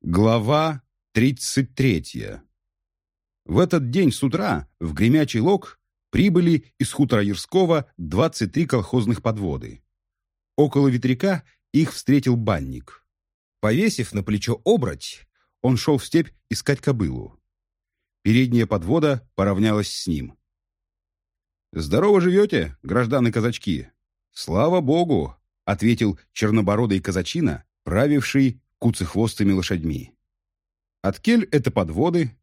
Глава 33. В этот день с утра в Гремячий Лог прибыли из хутора Ярского 23 колхозных подводы. Около ветряка их встретил банник. Повесив на плечо обрать, он шел в степь искать кобылу. Передняя подвода поравнялась с ним. «Здорово живете, гражданы казачки?» «Слава богу!» — ответил чернобородый казачина, правивший куцехвостыми лошадьми. От кель это подводы,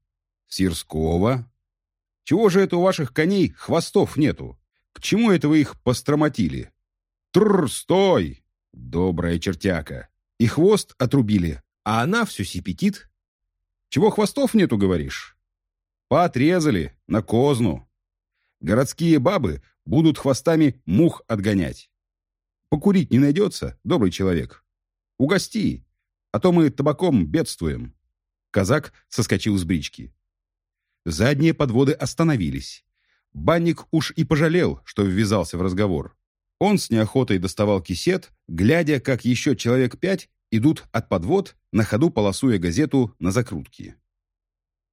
с Ярского. Чего же это у ваших коней хвостов нету? К чему это вы их постромотили? Тррр, стой! Добрая чертяка. И хвост отрубили, а она все сипетит. Чего хвостов нету, говоришь? Поотрезали, на козну. Городские бабы будут хвостами мух отгонять. Покурить не найдется, добрый человек? Угости, а то мы табаком бедствуем». Казак соскочил с брички. Задние подводы остановились. Банник уж и пожалел, что ввязался в разговор. Он с неохотой доставал кисет, глядя, как еще человек пять идут от подвод, на ходу полосуя газету на закрутке.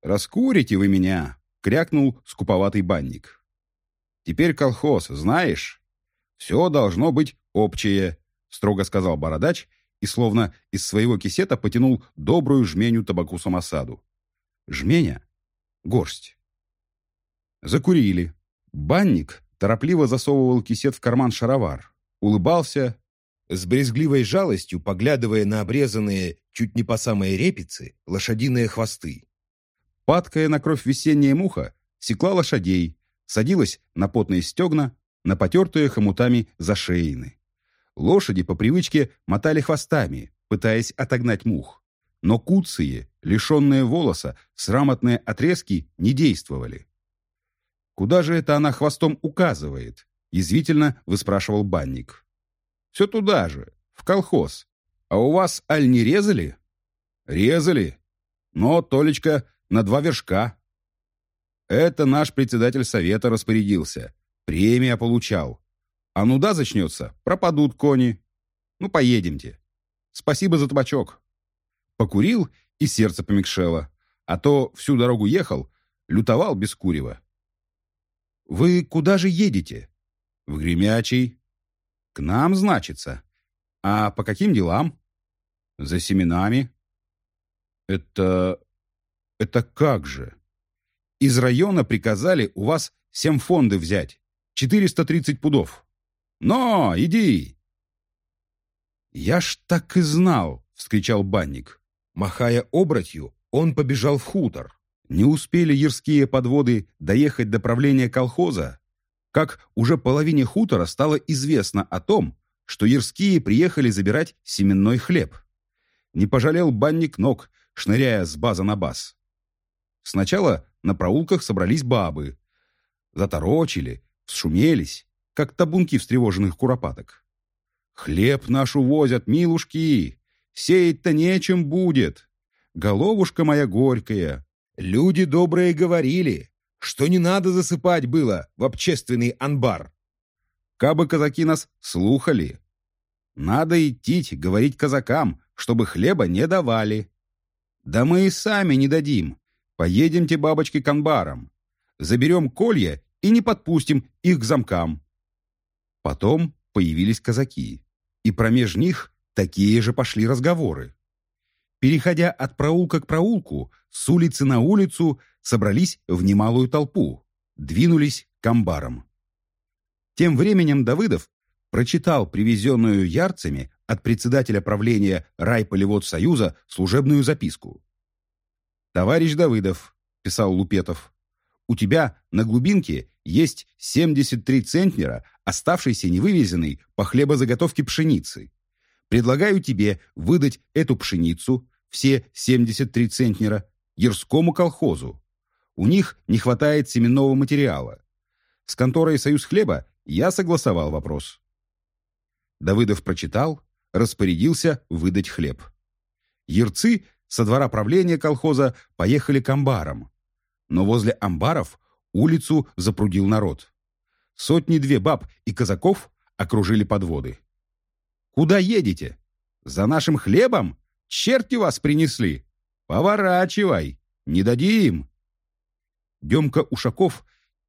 «Раскурите вы меня!» — крякнул скуповатый банник. «Теперь колхоз, знаешь? Все должно быть общее», — строго сказал бородач и словно из своего кисета потянул добрую жменю табаку самосаду. Жменя — горсть. Закурили. Банник торопливо засовывал кисет в карман шаровар, улыбался, с брезгливой жалостью поглядывая на обрезанные, чуть не по самой репицы, лошадиные хвосты. Падкая на кровь весенняя муха секла лошадей, садилась на потные стегна, на потертые хомутами зашеины. Лошади по привычке мотали хвостами, пытаясь отогнать мух. Но куцые, лишенные волоса, срамотные отрезки не действовали. «Куда же это она хвостом указывает?» — язвительно выспрашивал банник. «Все туда же, в колхоз. А у вас аль не резали?» «Резали. Но, Толечка, на два вершка». «Это наш председатель совета распорядился. Премия получал. А нуда зачнется, пропадут кони. Ну, поедемте. Спасибо за табачок. Покурил, и сердце помягшело. А то всю дорогу ехал, лютовал без курева. «Вы куда же едете?» «В Гремячий». «К нам, значится. А по каким делам?» «За семенами». «Это... это как же?» «Из района приказали у вас семь фонды взять. 430 пудов. «Но, иди!» «Я ж так и знал!» — вскричал банник. Махая обратью, он побежал в хутор. Не успели ярские подводы доехать до правления колхоза, как уже половине хутора стало известно о том, что ярские приехали забирать семенной хлеб. Не пожалел банник ног, шныряя с база на баз. Сначала на проулках собрались бабы. Заторочили, вшумелись, как табунки встревоженных куропаток. «Хлеб наш увозят, милушки! Сеять-то нечем будет! Головушка моя горькая! Люди добрые говорили, что не надо засыпать было в общественный анбар. Кабы казаки нас слухали. Надо идти говорить казакам, чтобы хлеба не давали. Да мы и сами не дадим. Поедемте, бабочки, к анбарам. Заберем колья и не подпустим их к замкам. Потом появились казаки, и промеж них такие же пошли разговоры. Переходя от проулка к проулку, с улицы на улицу собрались в немалую толпу, двинулись к амбарам. Тем временем Давыдов прочитал привезенную ярцами от председателя правления Райполеводсоюза служебную записку. «Товарищ Давыдов», — писал Лупетов, — «у тебя на глубинке есть 73 центнера, оставшейся невывезенной по хлебозаготовке пшеницы. Предлагаю тебе выдать эту пшеницу, все 73 центнера, Ярскому колхозу. У них не хватает семенного материала. С конторой «Союз хлеба» я согласовал вопрос. Давыдов прочитал, распорядился выдать хлеб. Ярцы со двора правления колхоза поехали к амбарам. Но возле амбаров Улицу запрудил народ. Сотни-две баб и казаков окружили подводы. «Куда едете? За нашим хлебом? Черти вас принесли!» Поворачивай! Не дадим!» Демка Ушаков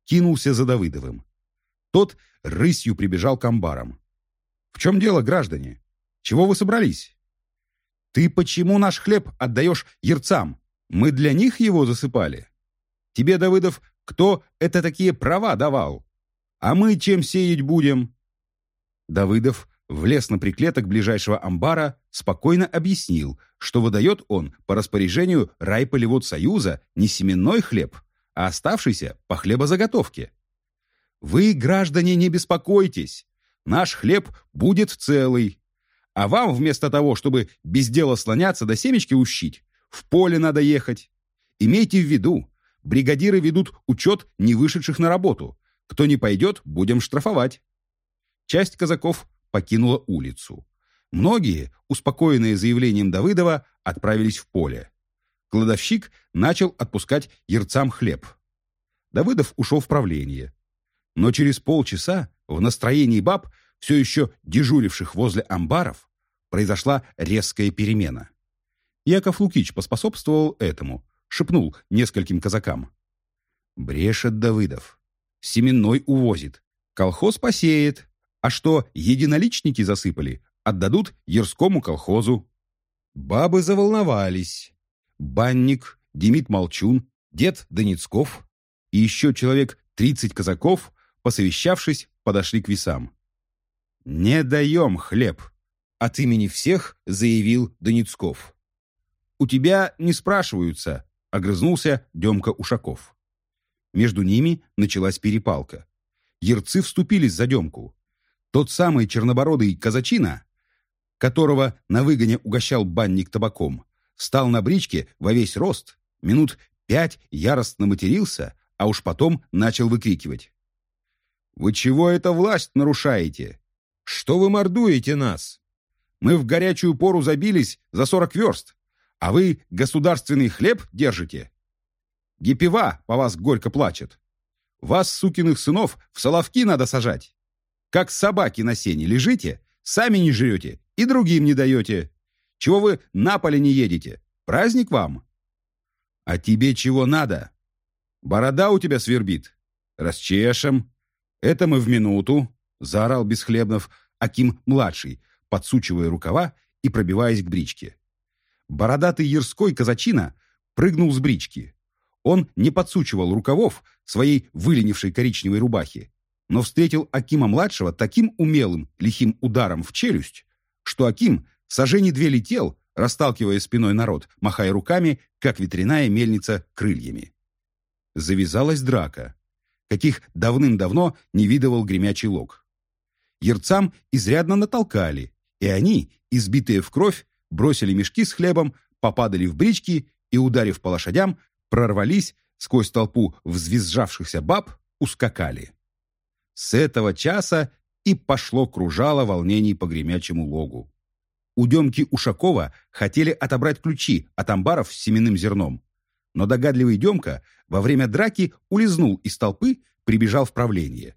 кинулся за Давыдовым. Тот рысью прибежал к амбарам. «В чем дело, граждане? Чего вы собрались?» «Ты почему наш хлеб отдаешь ерцам? Мы для них его засыпали? Тебе, Давыдов, кто это такие права давал? А мы чем сеять будем?» Давыдов влез на приклеток ближайшего амбара, спокойно объяснил, что выдает он по распоряжению райполеводсоюза не семенной хлеб, а оставшийся по хлебозаготовке. Вы, граждане, не беспокойтесь. Наш хлеб будет целый. А вам вместо того, чтобы без дела слоняться до семечки ущить, в поле надо ехать. Имейте в виду, бригадиры ведут учет не вышедших на работу. Кто не пойдет, будем штрафовать. Часть казаков покинула улицу. Многие, успокоенные заявлением Давыдова, отправились в поле. Кладовщик начал отпускать ерцам хлеб. Давыдов ушел в правление. Но через полчаса в настроении баб, все еще дежуривших возле амбаров, произошла резкая перемена. Яков Лукич поспособствовал этому, шепнул нескольким казакам. «Брешет Давыдов. Семенной увозит. Колхоз посеет. А что единоличники засыпали, отдадут Ерскому колхозу». Бабы заволновались. Банник, Демид Молчун, дед Доницков и еще человек 30 казаков, посовещавшись, подошли к весам. «Не даем хлеб!» — от имени всех заявил Доницков. «У тебя не спрашиваются», — огрызнулся Демка Ушаков. Между ними началась перепалка. Ерцы вступились за Демку. Тот самый чернобородый казачина, которого на выгоне угощал банник табаком, стал на бричке во весь рост, минут пять яростно матерился, а уж потом начал выкрикивать. «Вы чего это власть нарушаете? Что вы мордуете нас? Мы в горячую пору забились за сорок верст, а вы государственный хлеб держите? Гипева по вас горько плачет. Вас, сукиных сынов, в соловки надо сажать. Как собаки на сене лежите, сами не жрете и другим не даете. Чего вы на поле не едете? Праздник вам? А тебе чего надо? Борода у тебя свербит. Расчешем. Это мы в минуту, заорал Бесхлебнов Аким-младший, подсучивая рукава и пробиваясь к бричке. Бородатый Ярской казачина прыгнул с брички. Он не подсучивал рукавов своей выленившей коричневой рубахи, но встретил Акима-младшего таким умелым, лихим ударом в челюсть, что Аким Сожжений две летел, расталкивая спиной народ, махая руками, как ветряная мельница крыльями. Завязалась драка, каких давным-давно не видывал гремячий лог. Ерцам изрядно натолкали, и они, избитые в кровь, бросили мешки с хлебом, попадали в брички и, ударив по лошадям, прорвались сквозь толпу взвизжавшихся баб, ускакали. С этого часа и пошло кружало волнений по гремячему логу. У Демки Ушакова хотели отобрать ключи от амбаров с семенным зерном. Но догадливый Демка во время драки улизнул из толпы, прибежал в правление.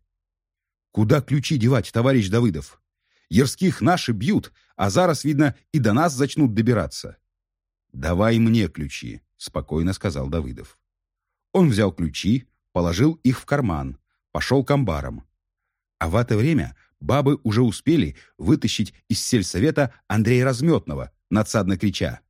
«Куда ключи девать, товарищ Давыдов? Ярских наши бьют, а зараз, видно, и до нас зачнут добираться». «Давай мне ключи», — спокойно сказал Давыдов. Он взял ключи, положил их в карман, пошел к амбарам. А в это время бабы уже успели вытащить из сельсовета Андрея Разметного, надсадно крича.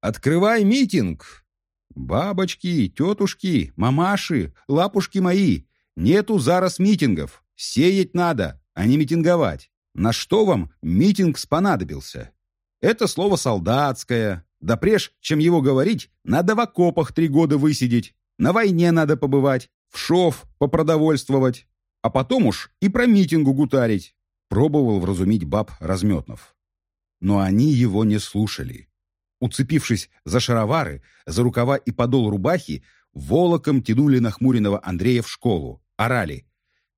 «Открывай митинг!» «Бабочки, тетушки, мамаши, лапушки мои, нету зараз митингов, сеять надо, а не митинговать. На что вам митинг спонадобился? Это слово солдатское, да преж, чем его говорить, надо в окопах три года высидеть, на войне надо побывать, в шов попродовольствовать, а потом уж и про митингу гутарить, пробовал вразумить баб Разметнов. Но они его не слушали. Уцепившись за шаровары, за рукава и подол рубахи, волоком тянули нахмуренного Андрея в школу, орали.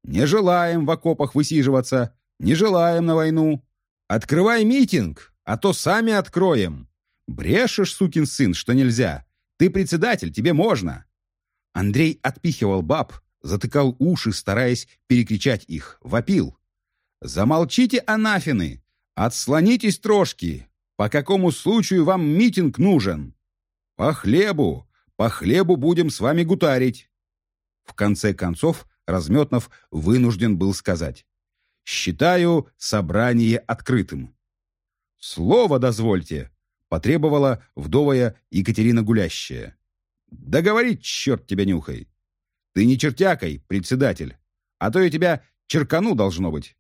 «Не желаем в окопах высиживаться, не желаем на войну. Открывай митинг, а то сами откроем. Брешешь, сукин сын, что нельзя. Ты председатель, тебе можно». Андрей отпихивал баб, затыкал уши, стараясь перекричать их, вопил. «Замолчите, анафины! Отслонитесь трошки! По какому случаю вам митинг нужен?» По хлебу! По хлебу будем с вами гутарить!» В конце концов Разметнов вынужден был сказать. «Считаю собрание открытым». «Слово дозвольте», — потребовала вдовая Екатерина Гулящая. «Договорить, черт тебя нюхай! Ты не чертякой, председатель, а то я тебя черкану должно быть.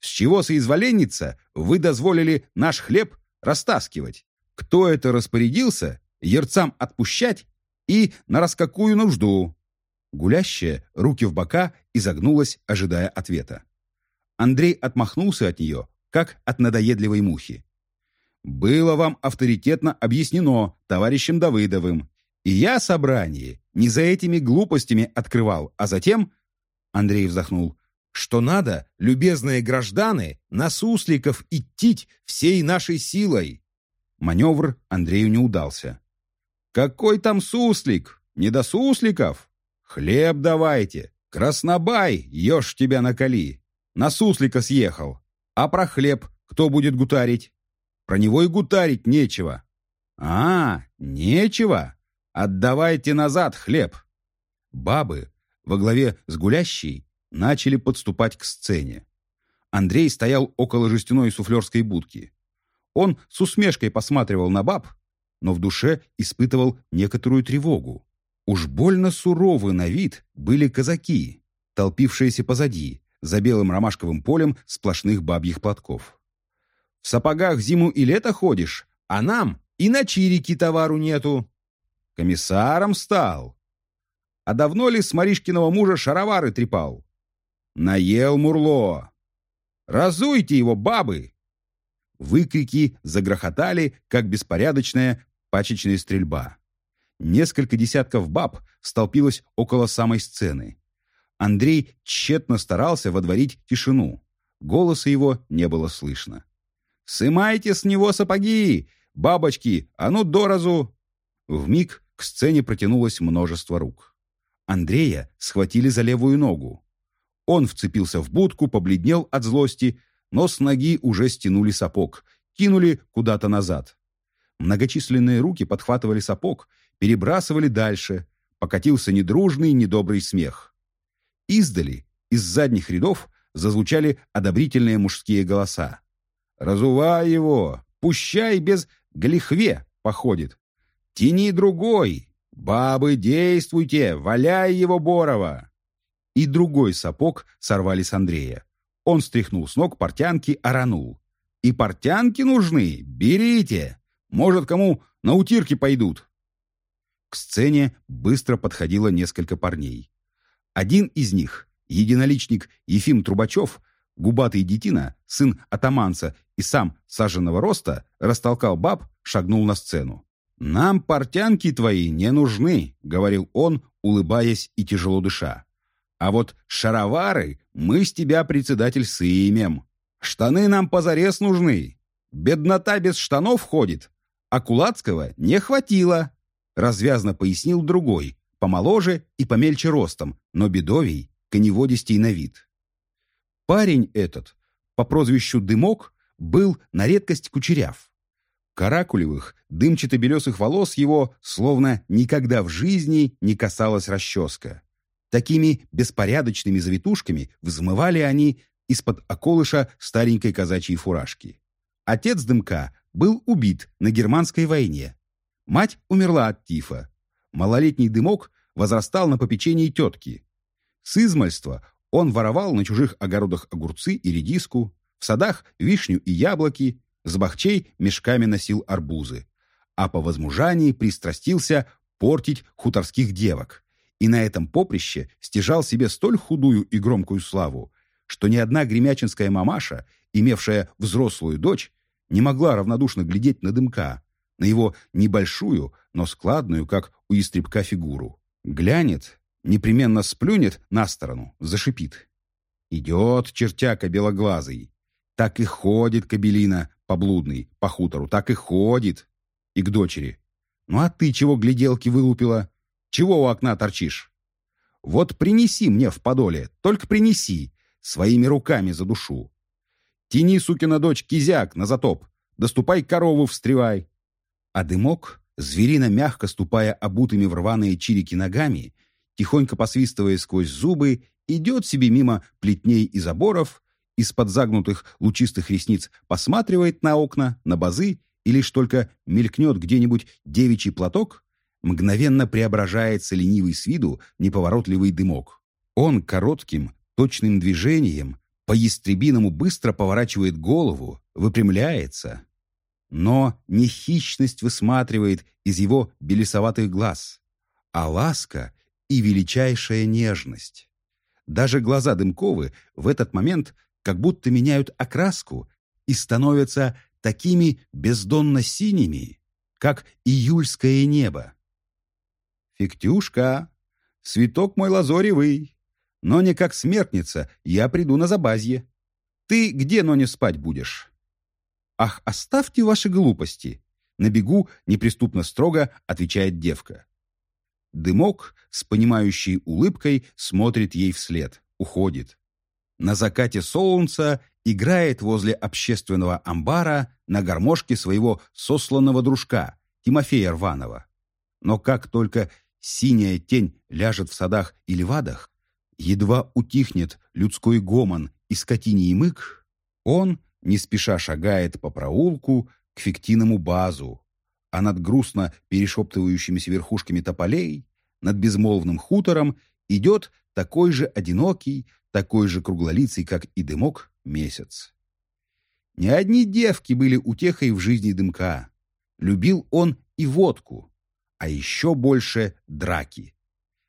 С чего соизволенница вы дозволили наш хлеб растаскивать? Кто это распорядился ерцам отпущать и на раскакую нужду?» Гулящая, руки в бока, изогнулась, ожидая ответа. Андрей отмахнулся от нее, как от надоедливой мухи. «Было вам авторитетно объяснено товарищем Давыдовым. И я собрание не за этими глупостями открывал, а затем...» Андрей вздохнул. «Что надо, любезные граждане, на сусликов идти всей нашей силой!» Маневр Андрею не удался. «Какой там суслик? Не до сусликов!» «Хлеб давайте! Краснобай, ешь тебя накали! На суслика съехал! А про хлеб кто будет гутарить? Про него и гутарить нечего!» «А, нечего! Отдавайте назад хлеб!» Бабы во главе с гулящей начали подступать к сцене. Андрей стоял около жестяной суфлерской будки. Он с усмешкой посматривал на баб, но в душе испытывал некоторую тревогу. Уж больно суровы на вид были казаки, толпившиеся позади, за белым ромашковым полем сплошных бабьих платков. В сапогах зиму и лето ходишь, а нам и на чирики товару нету. Комиссаром стал. А давно ли с Маришкиного мужа шаровары трепал? Наел Мурло. Разуйте его, бабы! Выкрики загрохотали, как беспорядочная пачечная стрельба. Несколько десятков баб столпилось около самой сцены. Андрей тщетно старался водворить тишину. Голоса его не было слышно. «Сымайте с него сапоги! Бабочки, а ну доразу!» Вмиг к сцене протянулось множество рук. Андрея схватили за левую ногу. Он вцепился в будку, побледнел от злости, но с ноги уже стянули сапог, кинули куда-то назад. Многочисленные руки подхватывали сапог перебрасывали дальше, покатился недружный, недобрый смех. Издали, из задних рядов, зазвучали одобрительные мужские голоса. «Разувай его! Пущай без галихве походит! Тяни другой! Бабы, действуйте! Валяй его, Борова!» И другой сапог сорвали с Андрея. Он стряхнул с ног портянки, оранул. «И портянки нужны? Берите! Может, кому на утирки пойдут!» К сцене быстро подходило несколько парней. Один из них, единоличник Ефим Трубачев, губатый детина, сын атаманца и сам саженного роста, растолкал баб, шагнул на сцену. «Нам портянки твои не нужны», — говорил он, улыбаясь и тяжело дыша. «А вот шаровары мы с тебя, председатель, сымем. Штаны нам позарез нужны. Беднота без штанов ходит, а Кулацкого не хватило развязно пояснил другой, помоложе и помельче ростом, но бедовий, коневодистей на вид. Парень этот, по прозвищу Дымок, был на редкость кучеряв. Каракулевых, дымчато-белесых волос его словно никогда в жизни не касалась расческа. Такими беспорядочными завитушками взмывали они из-под околыша старенькой казачьей фуражки. Отец Дымка был убит на германской войне, Мать умерла от тифа. Малолетний дымок возрастал на попечении тетки. С измальства он воровал на чужих огородах огурцы и редиску, в садах вишню и яблоки, с бахчей мешками носил арбузы. А по возмужании пристрастился портить хуторских девок. И на этом поприще стяжал себе столь худую и громкую славу, что ни одна гремячинская мамаша, имевшая взрослую дочь, не могла равнодушно глядеть на дымка, на его небольшую, но складную, как у истребка, фигуру. Глянет, непременно сплюнет на сторону, зашипит. Идет чертяка белоглазый. Так и ходит кабелина поблудный по хутору, так и ходит. И к дочери. Ну а ты чего гляделки вылупила? Чего у окна торчишь? Вот принеси мне в подоле, только принеси, своими руками за душу. Тяни, сукина дочь, кизяк на затоп, доступай корову встревай. А дымок Зверина, мягко ступая обутыми в рваные чирики ногами, тихонько посвистывая сквозь зубы, идет себе мимо плетней и заборов, из-под загнутых лучистых ресниц посматривает на окна, на базы, и лишь только мелькнет где-нибудь девичий платок, мгновенно преображается ленивый с виду неповоротливый дымок. Он коротким, точным движением по-ястребиному быстро поворачивает голову, выпрямляется, но не хищность высматривает из его белесоватых глаз, а ласка и величайшая нежность. Даже глаза Дымковы в этот момент как будто меняют окраску и становятся такими бездонно синими, как июльское небо. «Фиктюшка, цветок мой лазоревый, но не как смертница, я приду на забазье. Ты где, но не спать будешь?» «Ах, оставьте ваши глупости!» На бегу неприступно строго отвечает девка. Дымок с понимающей улыбкой смотрит ей вслед, уходит. На закате солнца играет возле общественного амбара на гармошке своего сосланного дружка Тимофея Рванова. Но как только синяя тень ляжет в садах и левадах, едва утихнет людской гомон и скотиний мык, он не спеша шагает по проулку к фиктиному базу, а над грустно перешептывающимися верхушками тополей, над безмолвным хутором идет такой же одинокий, такой же круглолицый, как и дымок, месяц. Не одни девки были утехой в жизни дымка. Любил он и водку, а еще больше драки.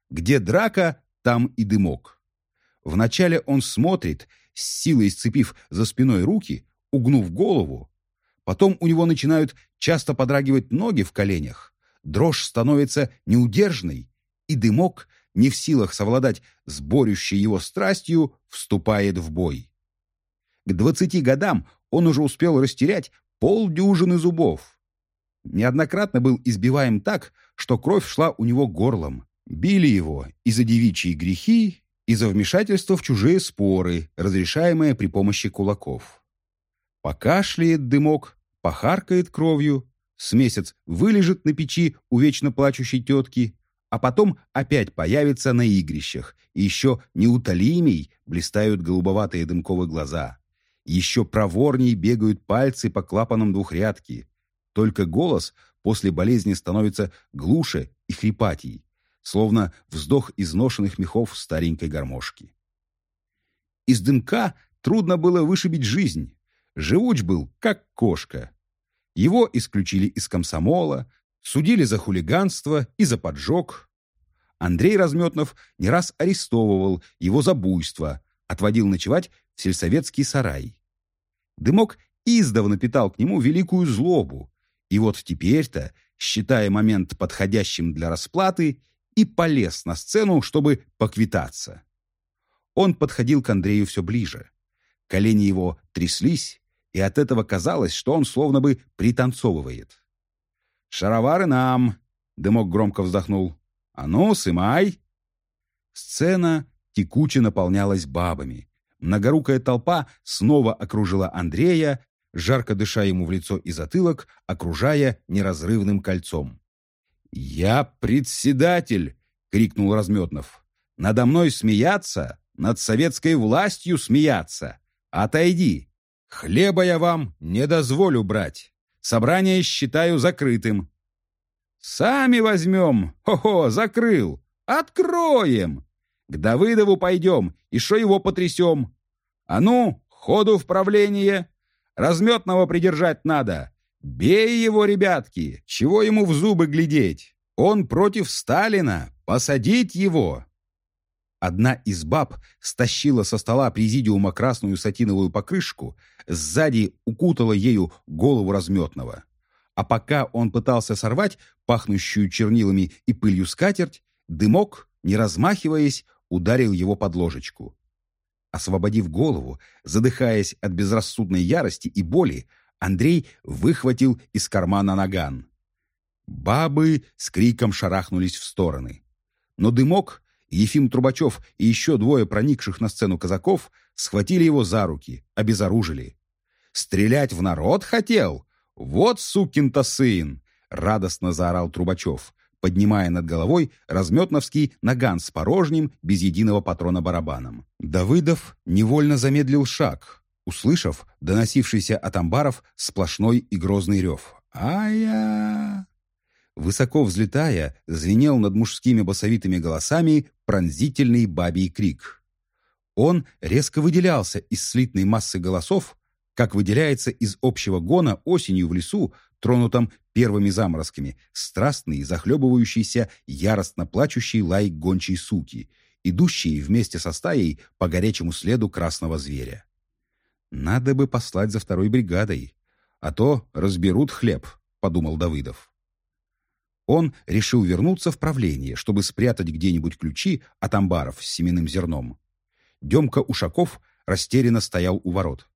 Где драка, там и дымок. Вначале он смотрит с силой сцепив за спиной руки, угнув голову. Потом у него начинают часто подрагивать ноги в коленях. Дрожь становится неудержной, и дымок, не в силах совладать с борющей его страстью, вступает в бой. К двадцати годам он уже успел растерять полдюжины зубов. Неоднократно был избиваем так, что кровь шла у него горлом. Били его и за девичьи грехи, и за вмешательство в чужие споры, разрешаемые при помощи кулаков. Покашляет дымок, похаркает кровью, с месяц вылежит на печи у вечно плачущей тетки, а потом опять появится на игрищах, и еще неутолимей блистают голубоватые дымковые глаза. Еще проворней бегают пальцы по клапанам двухрядки. Только голос после болезни становится глуше и хрипатей словно вздох изношенных мехов старенькой гармошки. Из дымка трудно было вышибить жизнь. Живуч был, как кошка. Его исключили из комсомола, судили за хулиганство и за поджог. Андрей Разметнов не раз арестовывал его за буйство, отводил ночевать в сельсоветский сарай. Дымок издавна питал к нему великую злобу, и вот теперь-то, считая момент подходящим для расплаты, и полез на сцену, чтобы поквитаться. Он подходил к Андрею все ближе. Колени его тряслись, и от этого казалось, что он словно бы пританцовывает. «Шаровары нам!» — дымок громко вздохнул. «А ну, сымай!» Сцена текуче наполнялась бабами. Многорукая толпа снова окружила Андрея, жарко дыша ему в лицо и затылок, окружая неразрывным кольцом. «Я председатель!» — крикнул Разметнов. «Надо мной смеяться, над советской властью смеяться. Отойди! Хлеба я вам не дозволю брать. Собрание считаю закрытым». «Сами возьмем! Хо-хо, закрыл! Откроем! К Давыдову пойдем, и шо его потрясем? А ну, ходу в правление! Разметного придержать надо, Бей его, ребятки! Чего ему в зубы глядеть? Он против Сталина! Посадить его!» Одна из баб стащила со стола президиума красную сатиновую покрышку, сзади укутала ею голову разметного. А пока он пытался сорвать пахнущую чернилами и пылью скатерть, дымок, не размахиваясь, ударил его под ложечку. Освободив голову, задыхаясь от безрассудной ярости и боли, Андрей выхватил из кармана наган. Бабы с криком шарахнулись в стороны. Но Дымок, Ефим Трубачев и еще двое проникших на сцену казаков схватили его за руки, обезоружили. «Стрелять в народ хотел? Вот сукин-то сын! радостно заорал Трубачев, поднимая над головой разметновский наган с порожним, без единого патрона барабаном. Давыдов невольно замедлил шаг, услышав доносившийся от амбаров сплошной и грозный рев. «А-я!» Высоко взлетая, звенел над мужскими басовитыми голосами пронзительный бабий крик. Он резко выделялся из слитной массы голосов, как выделяется из общего гона осенью в лесу, тронутом первыми заморозками, страстный, захлебывающийся, яростно плачущий лай гончей суки, идущий вместе со стаей по горячему следу красного зверя. «Надо бы послать за второй бригадой, а то разберут хлеб», — подумал Давыдов. Он решил вернуться в правление, чтобы спрятать где-нибудь ключи от амбаров с семенным зерном. Демка Ушаков растерянно стоял у ворот.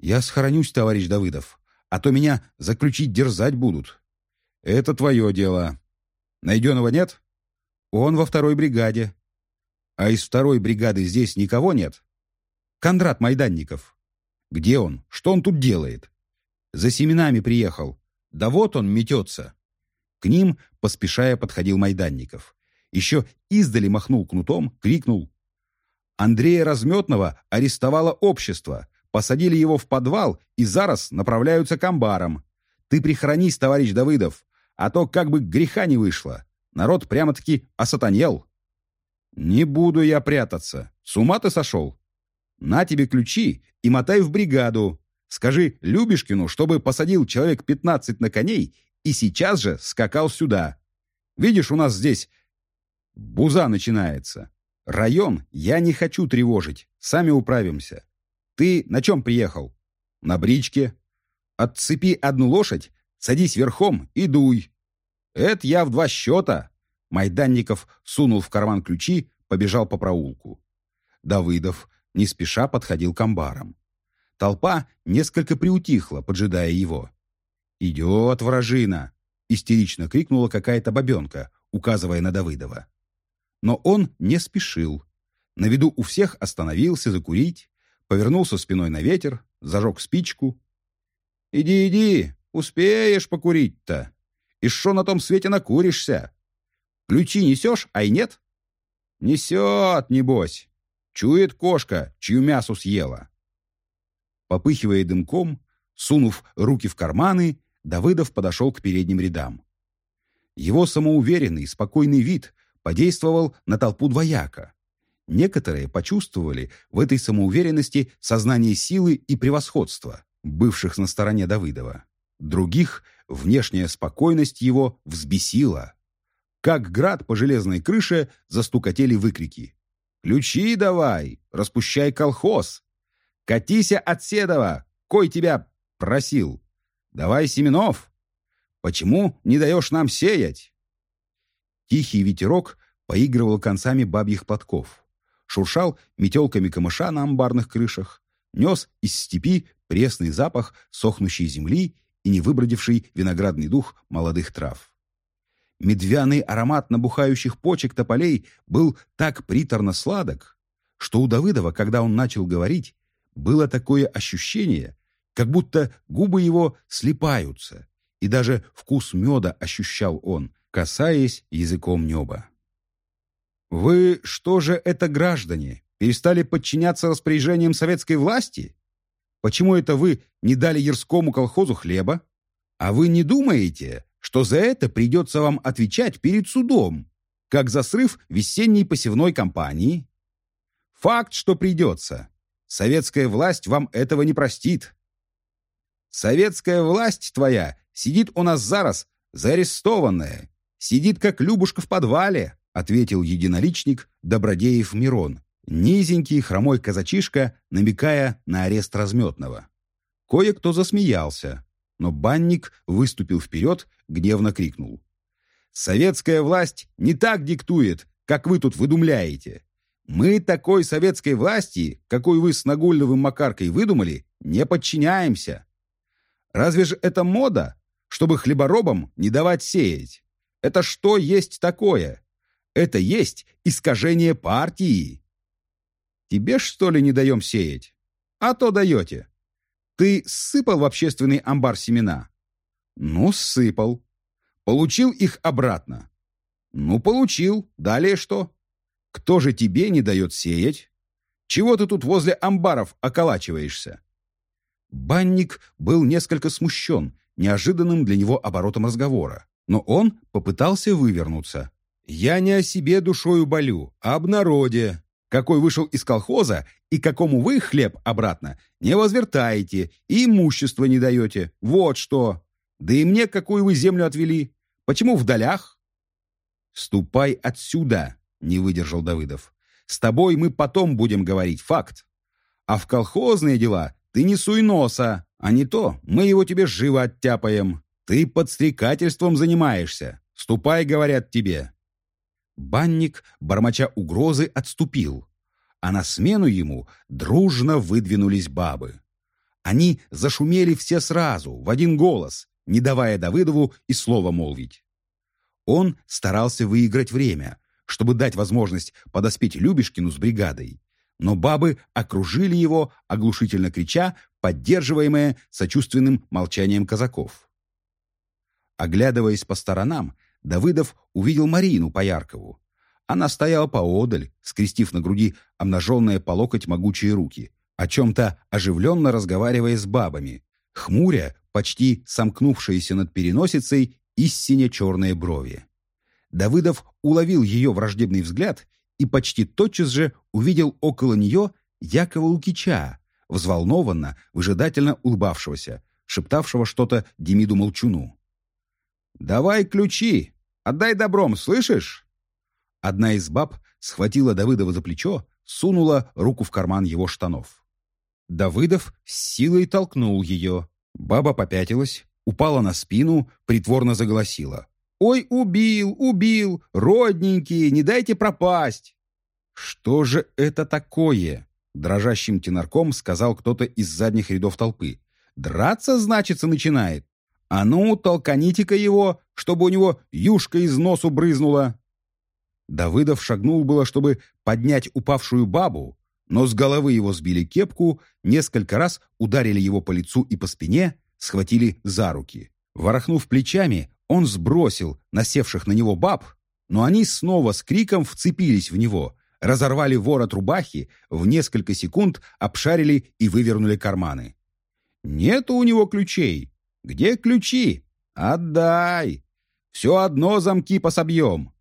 «Я схоронюсь, товарищ Давыдов, а то меня заключить дерзать будут». «Это твое дело. Найденного нет?» «Он во второй бригаде». «А из второй бригады здесь никого нет?» «Кондрат Майданников». «Где он? Что он тут делает?» «За семенами приехал. Да вот он метется». К ним, поспешая, подходил Майданников. Еще издали махнул кнутом, крикнул. Андрея Разметного арестовало общество, посадили его в подвал и зараз направляются к амбарам. Ты прихранись, товарищ Давыдов, а то как бы греха не вышло. Народ прямо-таки осатанел. Не буду я прятаться. С ума ты сошел? На тебе ключи и мотай в бригаду. Скажи Любешкину, чтобы посадил человек пятнадцать на коней и сейчас же скакал сюда. Видишь, у нас здесь буза начинается. Район я не хочу тревожить, сами управимся. Ты на чем приехал? На бричке. Отцепи одну лошадь, садись верхом и дуй. Это я в два счета. Майданников сунул в карман ключи, побежал по проулку. Давыдов не спеша подходил к амбарам. Толпа несколько приутихла, поджидая его. «Идет вражина!» — истерично крикнула какая-то бабенка, указывая на Давыдова. Но он не спешил. На виду у всех остановился закурить, повернулся спиной на ветер, зажег спичку. «Иди, иди, успеешь покурить-то. И шо на том свете накуришься? Ключи несешь, ай нет?» «Несет, небось. Чует кошка, чью мясо съела». Попыхивая дымком, сунув руки в карманы, Давыдов подошел к передним рядам. Его самоуверенный, спокойный вид подействовал на толпу двояко. Некоторые почувствовали в этой самоуверенности сознание силы и превосходства, бывших на стороне Давыдова. Других внешняя спокойность его взбесила. Как град по железной крыше застукотели выкрики. «Ключи давай! Распущай колхоз! Катися от Седова! Кой тебя просил!» Давай семенов. Почему не даешь нам сеять?» Тихий ветерок поигрывал концами бабьих платков, шуршал метелками камыша на амбарных крышах, нес из степи пресный запах сохнущей земли и невыбродивший виноградный дух молодых трав. Медвяный аромат набухающих почек тополей был так приторно сладок, что у Давыдова, когда он начал говорить, было такое ощущение, как будто губы его слипаются, и даже вкус меда ощущал он, касаясь языком неба. «Вы что же это, граждане, перестали подчиняться распоряжениям советской власти? Почему это вы не дали Ярскому колхозу хлеба? А вы не думаете, что за это придется вам отвечать перед судом, как за срыв весенней посевной кампании? Факт, что придется. Советская власть вам этого не простит. Советская власть твоя сидит у нас зараз, заарестованная. Сидит, как Любушка в подвале, ответил единоличник Добродеев Мирон, низенький хромой казачишка, намекая на арест разметного. Кое-кто засмеялся, но банник выступил вперед, гневно крикнул. «Советская власть не так диктует, как вы тут выдумляете. Мы такой советской власти, какой вы с Нагульновым Макаркой выдумали, не подчиняемся. Разве же это мода, чтобы хлеборобам не давать сеять? Это что есть такое? Это есть искажение партии. Тебе что ли не даем сеять? А то даете. Ты сыпал в общественный амбар семена? Ну, сыпал. Получил их обратно. Ну, получил. Далее что? Кто же тебе не дает сеять? Чего ты тут возле амбаров околачиваешься? Банник был несколько смущен неожиданным для него оборотом разговора, но он попытался вывернуться. «Я не о себе душою болю, а об народе. Какой вышел из колхоза и какому вы хлеб обратно не возвертаете и имущество не даете. Вот что. Да и мне какую вы землю отвели. Почему в долях?» «Ступай отсюда», — не выдержал Давыдов. «С тобой мы потом будем говорить, факт. А в колхозные дела ты не суй носа, а не то мы его тебе живо оттяпаем. Ты подстрекательством занимаешься. Ступай, говорят тебе». Банник, бормоча угрозы, отступил, а на смену ему дружно выдвинулись бабы. Они зашумели все сразу, в один голос, не давая Давыдову и слова молвить. Он старался выиграть время, чтобы дать возможность подоспеть Любешкину с бригадой. Но бабы окружили его, оглушительно крича, поддерживаемые сочувственным молчанием казаков. Оглядываясь по сторонам, Давыдов увидел Марину Пояркову. Она стояла поодаль, скрестив на груди обнаженные по локоть могучие руки, о чем-то оживленно разговаривая с бабами, хмуря почти сомкнувшиеся над переносицей истине черные брови. Давыдов уловил ее враждебный взгляд и почти тотчас же увидел около нее Якова Лукича, взволнованно, выжидательно улыбавшегося, шептавшего что-то Демиду Молчуну. «Давай ключи! Отдай добром, слышишь?» Одна из баб схватила Давыдова за плечо, сунула руку в карман его штанов. Давыдов с силой толкнул ее. Баба попятилась, упала на спину, притворно заголосила. «Ой, убил, убил! Родненькие, не дайте пропасть!» «Что же это такое?» Дрожащим тенарком сказал кто-то из задних рядов толпы. «Драться, значится, начинает? А ну, толканите-ка его, чтобы у него юшка из носу брызнула!» Давыдов шагнул было, чтобы поднять упавшую бабу, но с головы его сбили кепку, несколько раз ударили его по лицу и по спине, схватили за руки. Ворохнув плечами, он сбросил насевших на него баб, но они снова с криком вцепились в него, разорвали ворот рубахи, в несколько секунд обшарили и вывернули карманы. «Нету у него ключей. Где ключи? Отдай! Все одно замки пособьем!»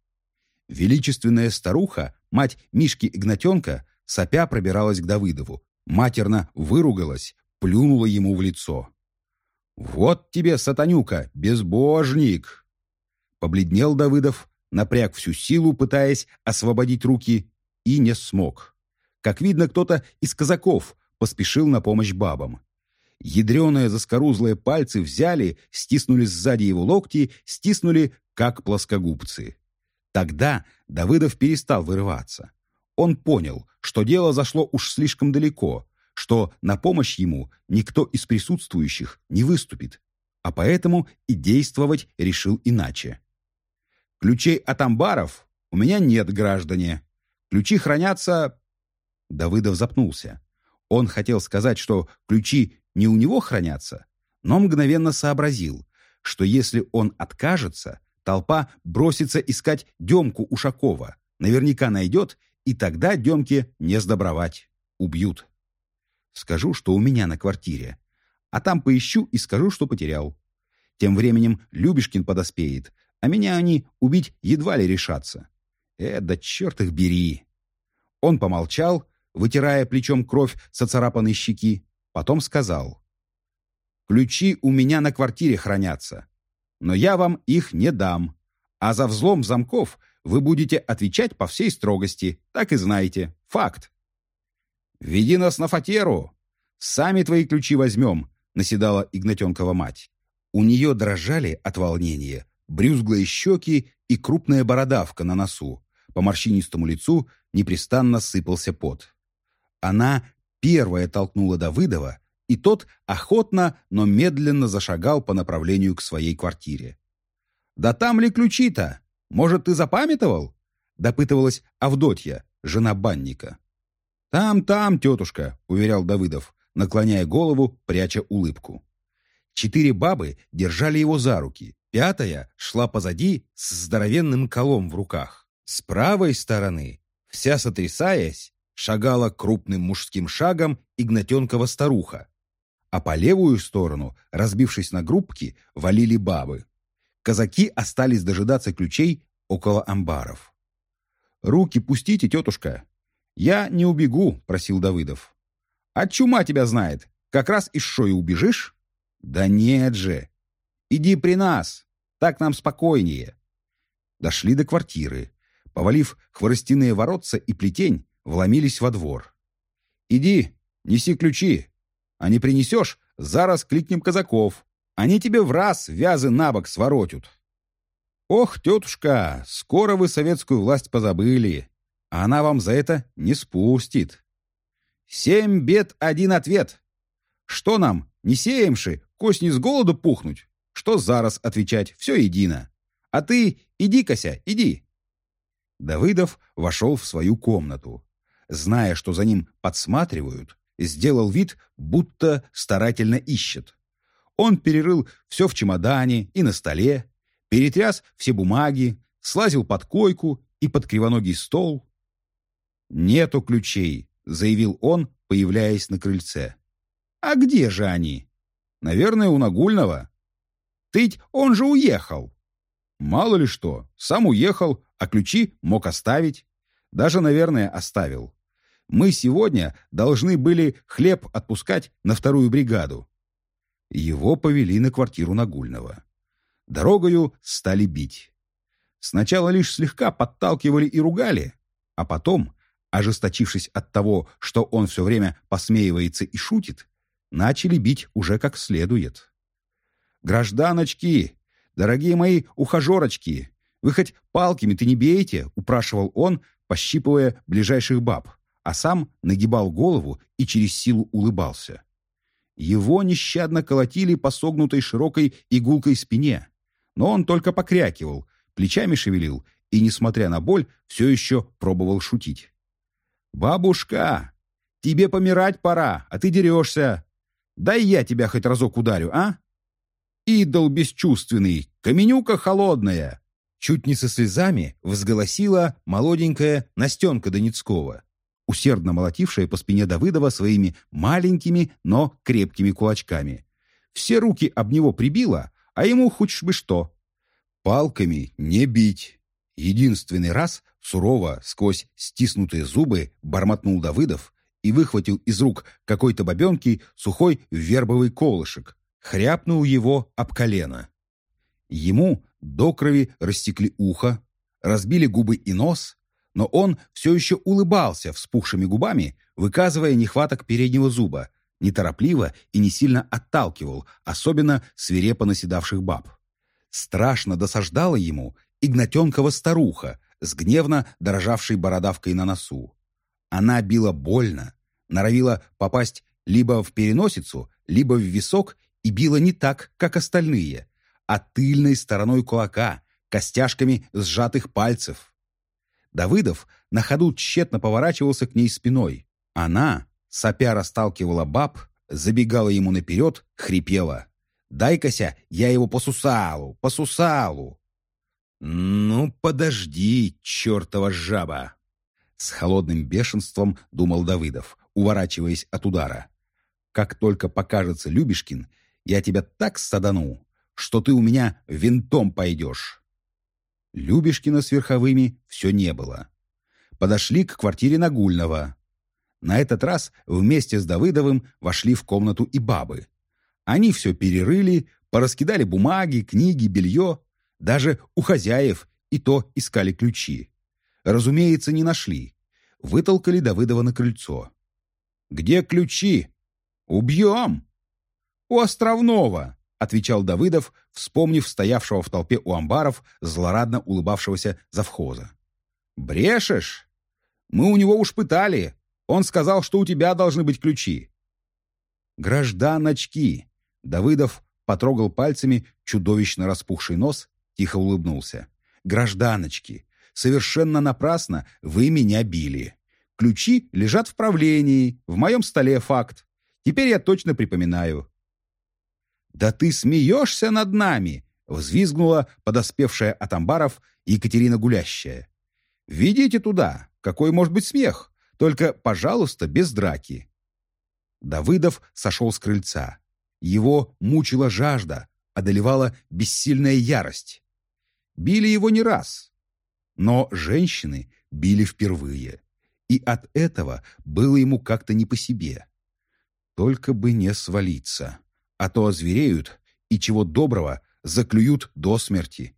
Величественная старуха, мать Мишки Игнатенка, сопя пробиралась к Давыдову, матерно выругалась, плюнула ему в лицо. «Вот тебе, сатанюка, безбожник!» Побледнел Давыдов, напряг всю силу, пытаясь освободить руки, и не смог. Как видно, кто-то из казаков поспешил на помощь бабам. Ядреные заскорузлые пальцы взяли, стиснули сзади его локти, стиснули, как плоскогубцы. Тогда Давыдов перестал вырываться. Он понял, что дело зашло уж слишком далеко, что на помощь ему никто из присутствующих не выступит, а поэтому и действовать решил иначе. «Ключей от амбаров у меня нет, граждане. Ключи хранятся...» Давыдов запнулся. Он хотел сказать, что ключи не у него хранятся, но мгновенно сообразил, что если он откажется, толпа бросится искать Демку Ушакова, наверняка найдет, и тогда Демке не сдобровать, убьют. Скажу, что у меня на квартире. А там поищу и скажу, что потерял. Тем временем Любешкин подоспеет, а меня они убить едва ли решатся. Э, да черт их бери!» Он помолчал, вытирая плечом кровь со царапанной щеки, потом сказал. «Ключи у меня на квартире хранятся, но я вам их не дам, а за взлом замков вы будете отвечать по всей строгости, так и знаете. Факт. «Веди нас на фатеру! Сами твои ключи возьмем!» — наседала Игнатенкова мать. У нее дрожали от волнения брюзглые щеки и крупная бородавка на носу. По морщинистому лицу непрестанно сыпался пот. Она первая толкнула Давыдова, и тот охотно, но медленно зашагал по направлению к своей квартире. «Да там ли ключи-то? Может, ты запамятовал?» — допытывалась Авдотья, жена банника. «Там, там, тетушка», — уверял Давыдов, наклоняя голову, пряча улыбку. Четыре бабы держали его за руки, пятая шла позади с здоровенным колом в руках. С правой стороны, вся сотрясаясь, шагала крупным мужским шагом Игнатенкова старуха, а по левую сторону, разбившись на группки, валили бабы. Казаки остались дожидаться ключей около амбаров. «Руки пустите, тетушка!» «Я не убегу», — просил Давыдов. «А чума тебя знает. Как раз из шои убежишь?» «Да нет же! Иди при нас, так нам спокойнее». Дошли до квартиры. Повалив хворостяные воротца и плетень, вломились во двор. «Иди, неси ключи. А не принесешь, зараз кликнем казаков. Они тебе в раз вязы на бок своротят». «Ох, тетушка, скоро вы советскую власть позабыли, а она вам за это не спустит». «Семь бед, один ответ. Что нам, не сеемши, косни с голоду пухнуть? Что зараз отвечать, все едино. А ты иди, Кося, иди». Давыдов вошел в свою комнату. Зная, что за ним подсматривают, сделал вид, будто старательно ищет. Он перерыл все в чемодане и на столе, перетряс все бумаги, слазил под койку и под кривоногий стол. «Нету ключей», — заявил он, появляясь на крыльце. «А где же они?» «Наверное, у Нагульного». «Тыть, он же уехал». «Мало ли что, сам уехал, а ключи мог оставить. Даже, наверное, оставил. Мы сегодня должны были хлеб отпускать на вторую бригаду». Его повели на квартиру Нагульного. Дорогою стали бить. Сначала лишь слегка подталкивали и ругали, а потом, ожесточившись от того, что он все время посмеивается и шутит, начали бить уже как следует. «Гражданочки! Дорогие мои ухажерочки! Вы хоть палками-то не бейте!» — упрашивал он, пощипывая ближайших баб, а сам нагибал голову и через силу улыбался. Его нещадно колотили по согнутой широкой игулкой спине, но он только покрякивал, плечами шевелил и, несмотря на боль, все еще пробовал шутить. «Бабушка, тебе помирать пора, а ты дерешься. Дай я тебя хоть разок ударю, а?» «Идол бесчувственный, каменюка холодная!» Чуть не со слезами возголосила молоденькая Настенка Донецкого, усердно молотившая по спине Давыдова своими маленькими, но крепкими кулачками. Все руки об него прибило, а ему хоть бы что. Палками не бить. Единственный раз сурово, сквозь стиснутые зубы, бормотнул Давыдов и выхватил из рук какой-то бабенки сухой вербовый колышек, хряпнул его об колено. Ему до крови растекли ухо, разбили губы и нос, но он все еще улыбался вспухшими губами, выказывая нехваток переднего зуба, неторопливо и не сильно отталкивал, особенно свирепо наседавших баб. Страшно досаждала ему Игнатенкова старуха с гневно дорожавшей бородавкой на носу. Она била больно, норовила попасть либо в переносицу, либо в висок и била не так, как остальные, а тыльной стороной кулака, костяшками сжатых пальцев. Давыдов на ходу тщетно поворачивался к ней спиной. Она, сопя расталкивала баб, забегала ему наперед, хрипела. «Дай-кася, я его по сусалу, по сусалу!» «Ну, подожди, чертова жаба!» С холодным бешенством думал Давыдов, уворачиваясь от удара. «Как только покажется Любешкин, я тебя так садану, что ты у меня винтом пойдешь!» Любешкина с верховыми все не было. Подошли к квартире Нагульного. На этот раз вместе с Давыдовым вошли в комнату и бабы. Они все перерыли, пораскидали бумаги, книги, белье. Даже у хозяев и то искали ключи. Разумеется, не нашли. Вытолкали Давыдова на крыльцо. «Где ключи?» «Убьем!» «У Островного!» — отвечал Давыдов, вспомнив стоявшего в толпе у амбаров злорадно улыбавшегося завхоза. «Брешешь? Мы у него уж пытали. Он сказал, что у тебя должны быть ключи». «Гражданочки!» Давыдов потрогал пальцами чудовищно распухший нос, тихо улыбнулся. «Гражданочки, совершенно напрасно вы меня били. Ключи лежат в правлении, в моем столе факт. Теперь я точно припоминаю. «Да ты смеешься над нами!» — взвизгнула подоспевшая от амбаров Екатерина Гулящая. «Ведите туда! Какой может быть смех? Только, пожалуйста, без драки!» Давыдов сошел с крыльца. Его мучила жажда, одолевала бессильная ярость. Били его не раз, но женщины били впервые, и от этого было ему как-то не по себе. Только бы не свалиться, а то озвереют и чего доброго заклюют до смерти.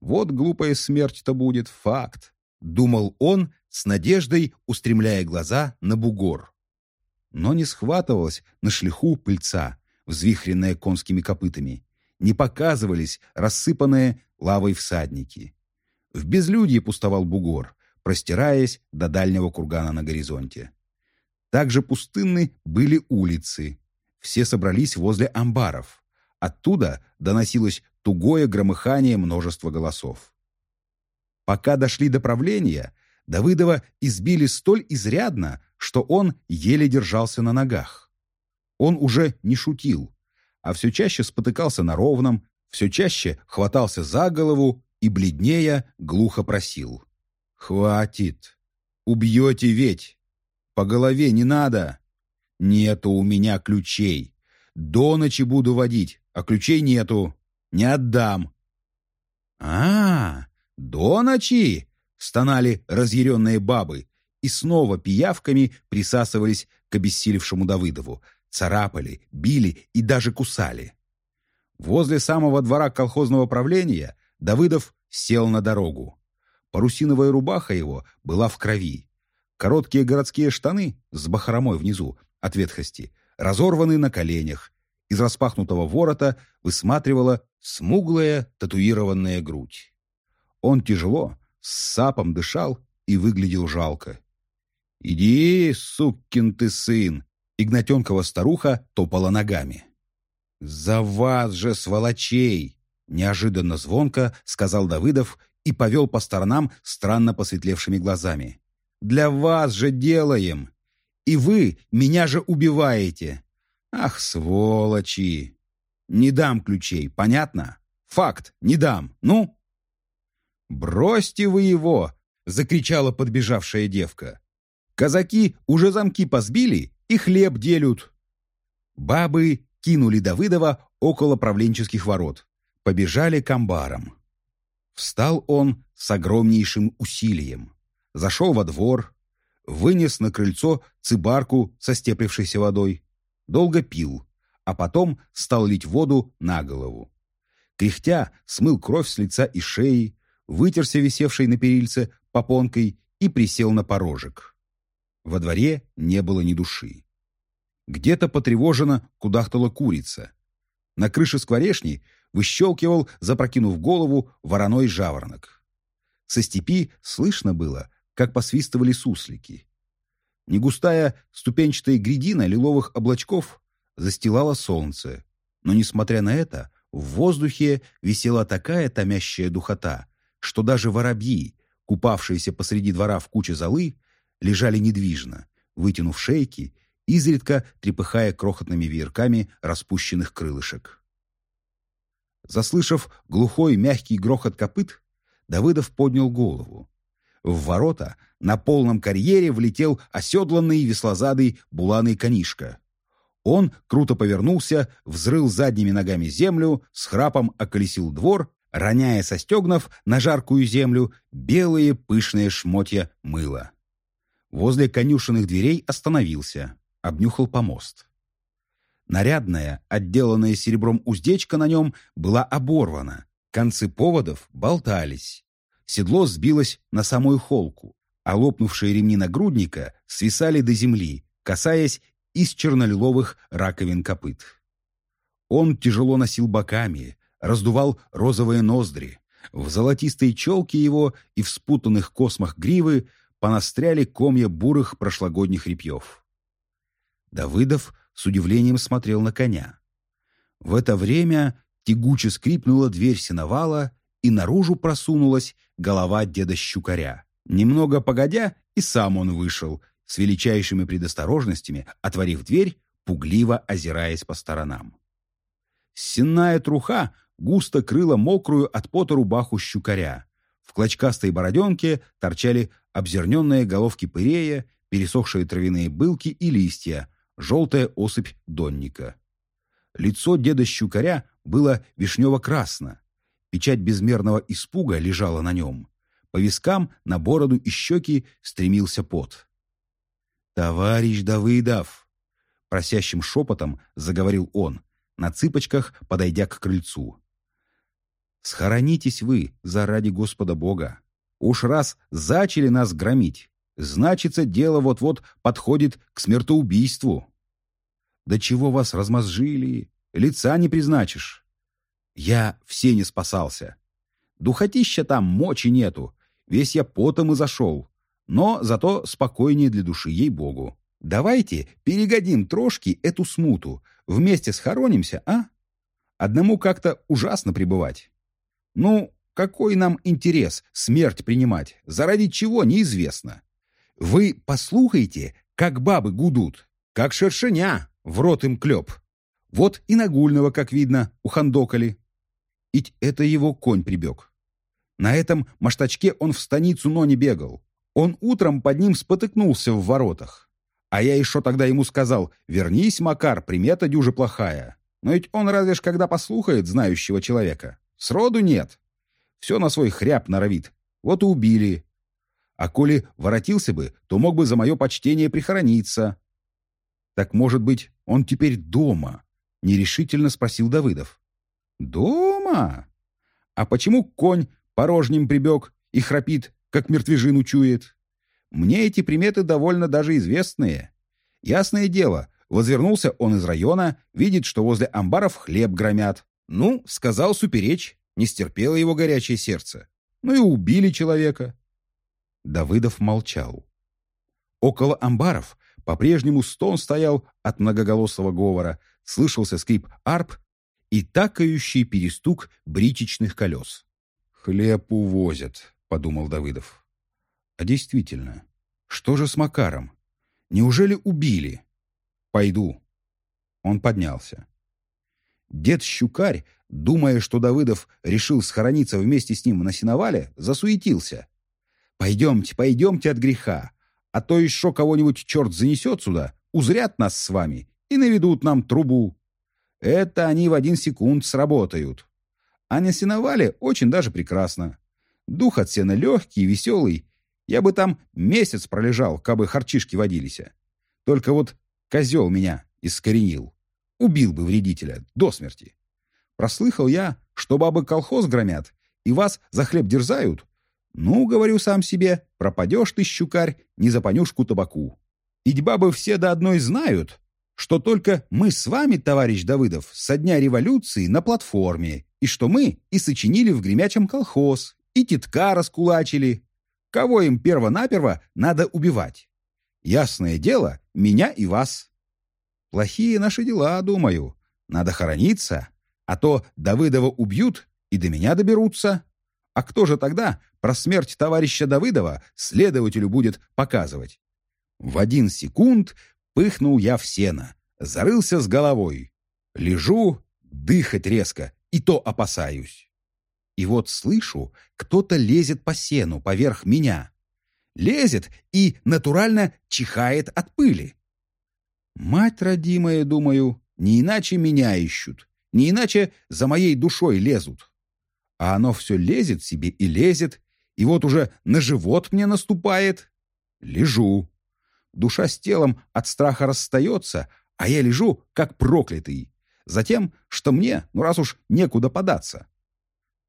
Вот глупая смерть-то будет, факт, думал он с надеждой, устремляя глаза на бугор. Но не схватывалась на шлиху пыльца, взвихренная конскими копытами, не показывались рассыпанные лавой всадники. В безлюдье пустовал бугор, простираясь до дальнего кургана на горизонте. Также пустынны были улицы. Все собрались возле амбаров. Оттуда доносилось тугое громыхание множества голосов. Пока дошли до правления, Давыдова избили столь изрядно, что он еле держался на ногах. Он уже не шутил, а все чаще спотыкался на ровном, все чаще хватался за голову и, бледнее, глухо просил. «Хватит! Убьете ведь! По голове не надо. Нету у меня ключей. До ночи буду водить, а ключей нету. Не отдам. А, до ночи, стонали разъяренные бабы и снова пиявками присасывались к обессилевшему Давыдову, царапали, били и даже кусали. Возле самого двора колхозного правления Давыдов сел на дорогу. Парусиновая рубаха его была в крови. Короткие городские штаны с бахромой внизу от ветхости разорваны на коленях. Из распахнутого ворота высматривала смуглая татуированная грудь. Он тяжело, с сапом дышал и выглядел жалко. «Иди, сукин ты сын!» Игнатенкова старуха топала ногами. «За вас же, сволочей!» Неожиданно звонко сказал Давыдов и повел по сторонам странно посветлевшими глазами. Для вас же делаем. И вы меня же убиваете. Ах, сволочи! Не дам ключей, понятно? Факт, не дам. Ну? Бросьте вы его! Закричала подбежавшая девка. Казаки уже замки позбили и хлеб делют. Бабы кинули Давыдова около правленческих ворот. Побежали к амбарам. Встал он с огромнейшим усилием зашел во двор, вынес на крыльцо цибарку со степлившейся водой, долго пил, а потом стал лить воду на голову. Кряхтя смыл кровь с лица и шеи, вытерся висевшей на перильце попонкой и присел на порожек. Во дворе не было ни души. Где-то потревоженно кудахтала курица. На крыше скворешни выщелкивал, запрокинув голову, вороной жаворонок. Со степи слышно было, как посвистывали суслики. Негустая ступенчатая грядина лиловых облачков застилала солнце, но, несмотря на это, в воздухе висела такая томящая духота, что даже воробьи, купавшиеся посреди двора в куче золы, лежали недвижно, вытянув шейки, изредка трепыхая крохотными веерками распущенных крылышек. Заслышав глухой мягкий грохот копыт, Давыдов поднял голову. В ворота на полном карьере влетел оседланный веслозадый буланый конишка. Он круто повернулся, взрыл задними ногами землю, с храпом околесил двор, роняя со стегнов на жаркую землю белые пышные шмотья мыла. Возле конюшенных дверей остановился, обнюхал помост. Нарядная, отделанная серебром уздечка на нем была оборвана, концы поводов болтались. Седло сбилось на самую холку, а лопнувшие ремни нагрудника свисали до земли, касаясь из чернолиловых раковин копыт. Он тяжело носил боками, раздувал розовые ноздри. В золотистой челке его и в спутанных космах гривы понастряли комья бурых прошлогодних репьев. Давыдов с удивлением смотрел на коня. В это время тягуче скрипнула дверь сеновала, и наружу просунулась голова деда Щукаря. Немного погодя, и сам он вышел, с величайшими предосторожностями, отворив дверь, пугливо озираясь по сторонам. сенная труха густо крыла мокрую от пота рубаху щукаря. В клочкастой бороденке торчали обзерненные головки пырея, пересохшие травяные былки и листья, желтая осыпь донника. Лицо деда щукаря было вишнево-красно. Печать безмерного испуга лежала на нем. По вискам, на бороду и щеки стремился пот. «Товарищ Давыдов!» Просящим шепотом заговорил он, на цыпочках подойдя к крыльцу. «Схоронитесь вы заради Господа Бога. Уж раз зачали нас громить, значится, дело вот-вот подходит к смертоубийству. Да чего вас размозжили, лица не призначишь. Я все не спасался. Духотища там мочи нету, весь я потом и зашел, но зато спокойнее для души, ей-богу. Давайте перегодим трошки эту смуту, вместе схоронимся, а? Одному как-то ужасно пребывать. Ну, какой нам интерес смерть принимать? Заради чего, неизвестно. Вы послухайте, как бабы гудут, как шершеня, в рот им клеп. Вот и Нагульного, как видно, ухандокали. Ить это его конь прибег. На этом маштачке он в станицу, но не бегал. Он утром под ним спотыкнулся в воротах. А я еще тогда ему сказал, вернись, Макар, примета дюжа плохая. Но ведь он разве ж когда послухает знающего человека? Сроду нет. Все на свой хряб норовит. Вот и убили. А коли воротился бы, то мог бы за мое почтение прихорониться. Так, может быть, он теперь дома? Нерешительно спросил Давыдов. Дома? А почему конь порожним прибег и храпит, как мертвежину чует? Мне эти приметы довольно даже известные. Ясное дело, возвернулся он из района, видит, что возле амбаров хлеб громят. Ну, сказал суперечь, не стерпело его горячее сердце. Ну и убили человека. Давыдов молчал. Около амбаров по-прежнему стон стоял от многоголосого говора, слышался скрип арп и такающий перестук бричечных колес. «Хлеб увозят», — подумал Давыдов. «А действительно, что же с Макаром? Неужели убили? Пойду». Он поднялся. Дед Щукарь, думая, что Давыдов решил схорониться вместе с ним на сеновале, засуетился. «Пойдемте, пойдемте от греха, а то еще кого-нибудь черт занесет сюда, узрят нас с вами и наведут нам трубу. Это они в один секунд сработают. А на сеновале очень даже прекрасно. Дух от сена легкий, веселый. Я бы там месяц пролежал, кабы харчишки водились. Только вот козел меня искоренил. Убил бы вредителя до смерти. Прослыхал я, что бабы колхоз громят и вас за хлеб дерзают, ну, говорю сам себе, пропадешь ты, щукарь, не за понюшку табаку. Ведь бабы все до одной знают, что только мы с вами, товарищ Давыдов, со дня революции на платформе, и что мы и сочинили в гремячем колхоз, и титка раскулачили. Кого им перво-наперво надо убивать? Ясное дело, меня и вас. Плохие наши дела, думаю. Надо хорониться, а то Давыдова убьют и до меня доберутся. А кто же тогда про смерть товарища Давыдова следователю будет показывать? В один секунд пыхнул я в сено, зарылся с головой. Лежу, дыхать резко, и то опасаюсь. И вот слышу, кто-то лезет по сену поверх меня. Лезет и натурально чихает от пыли. Мать родимая, думаю, не иначе меня ищут, не иначе за моей душой лезут а оно все лезет себе и лезет, и вот уже на живот мне наступает. Лежу. Душа с телом от страха расстается, а я лежу, как проклятый. Затем, что мне, ну раз уж некуда податься.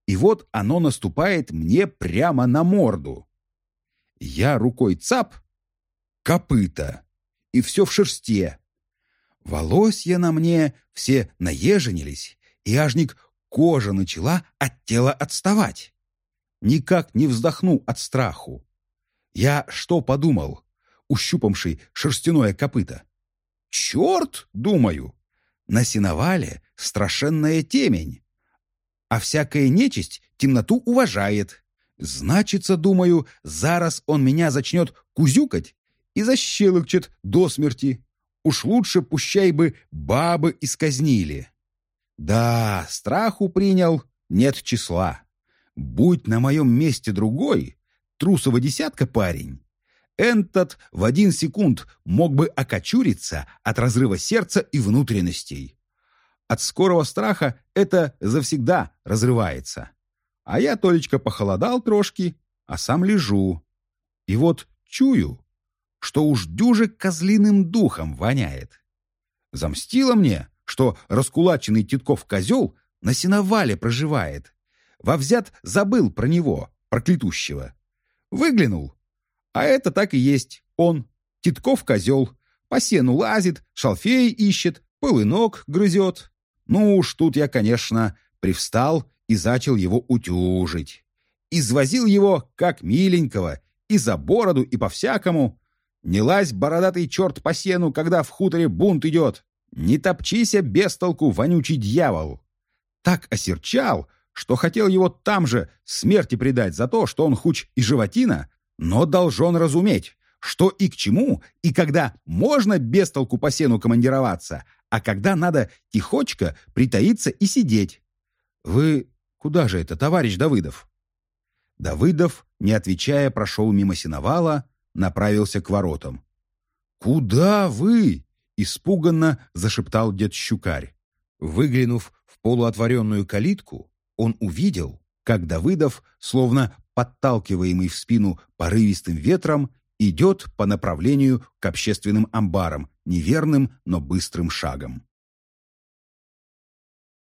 И вот оно наступает мне прямо на морду. Я рукой цап, копыта, и все в шерсте. Волосья на мне все наеженились, и ажник кожа начала от тела отставать. Никак не вздохну от страху. Я что подумал, ущупавший шерстяное копыто? Черт, думаю, на сеновале страшенная темень, а всякая нечисть темноту уважает. Значится, думаю, зараз он меня зачнет кузюкать и защелокчет до смерти. Уж лучше пущай бы бабы исказнили. Да, страху принял, нет числа. Будь на моем месте другой, трусово десятка парень, этот в один секунд мог бы окочуриться от разрыва сердца и внутренностей. От скорого страха это завсегда разрывается. А я, Толечка, похолодал трошки, а сам лежу. И вот чую, что уж дюже козлиным духом воняет. Замстило мне, что раскулаченный Титков козел на сеновале проживает. Во взят забыл про него, проклятущего. Выглянул, а это так и есть он, Титков козел. По сену лазит, шалфей ищет, полынок грызет. Ну уж тут я, конечно, привстал и зачал его утюжить. Извозил его, как миленького, и за бороду, и по-всякому. Не лазь, бородатый черт, по сену, когда в хуторе бунт идет. Не топчися без толку, вонючий дьявол. Так осерчал, что хотел его там же смерти предать за то, что он хуч и животина, но должен разуметь, что и к чему, и когда можно без толку по сену командироваться, а когда надо тихочко притаиться и сидеть. Вы куда же это, товарищ Давыдов? Давыдов, не отвечая, прошел мимо сеновала, направился к воротам. «Куда вы?» — испуганно зашептал дед Щукарь. Выглянув в полуотворенную калитку, он увидел, как Давыдов, словно подталкиваемый в спину порывистым ветром, идет по направлению к общественным амбарам неверным, но быстрым шагом.